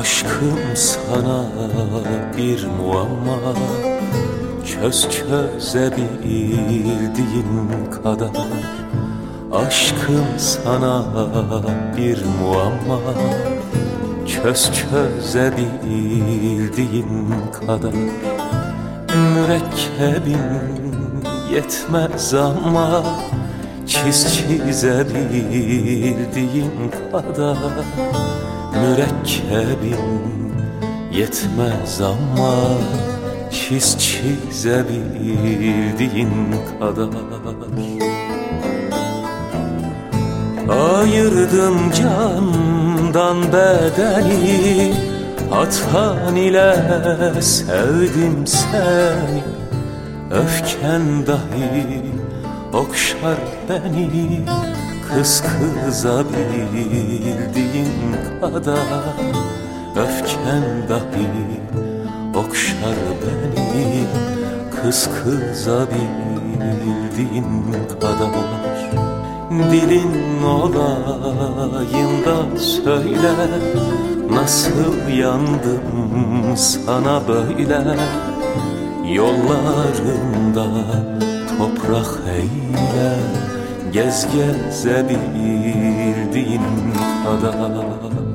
Aşkım sana bir muamma. Çöz çözebildiğin kadar. Aşkım sana bir muamma. Çöz çözebildiğin kadar. Mürekkebin yetmez ama Çiz çizebildiğin kadar Mürekkebin yetmez ama Çiz çizebildiğin kadar. Ayırdım candan bedeni Hatan ile sevdim seni. Öfken dahi okşar beni Kız kıza bildiğin kadar Öfken dahi okşar beni. Kız kıza bildiğin kadar Dilin olayım da söyle Nasıl yandım sana böyle? Yollarında toprak eyle Gez gezebildiğin kadar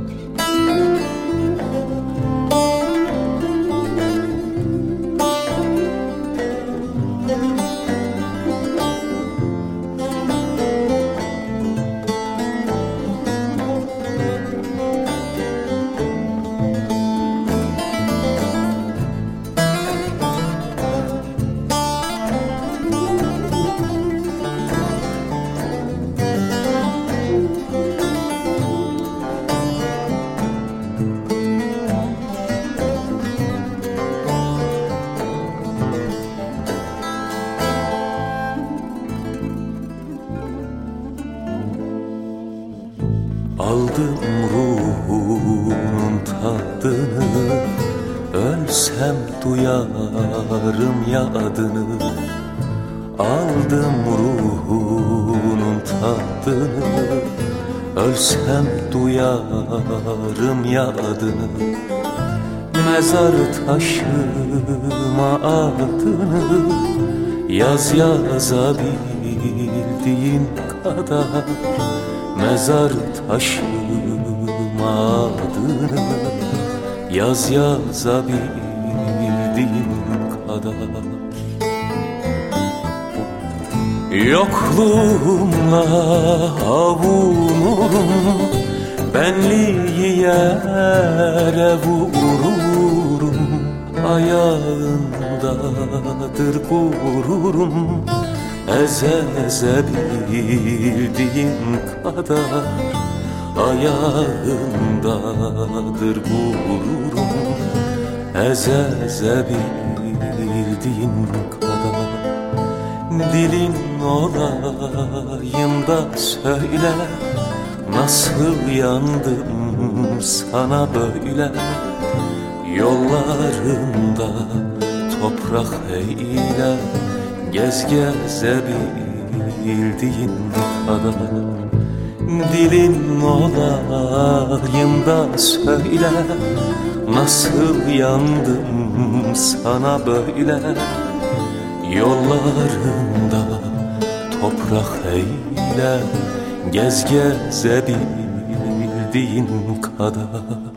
Aldım ruhunun tadını Ölsem duyarım ya adını Aldım ruhunun tadını Ölsem duyarım ya adını Mezar taşıma adını Yaz yazabildiğin kadar Mezar taşıma adını Yaz yazabildiğin kadar. Yokluğumla avunurum Benliği yere vururum. Ayağındadır gururum Eze eze bildiğin kadar Ayağındadır gururum. Eze eze bildiğin kadar Dilin olayım da söyle Nasıl yandım sana böyle? Yollarında toprak eyle Gez gezebildiğin kadar Dilin olayım da söyle Nasıl yandım sana böyle? Yollarında toprak eyle Gez gezebildiğin kadar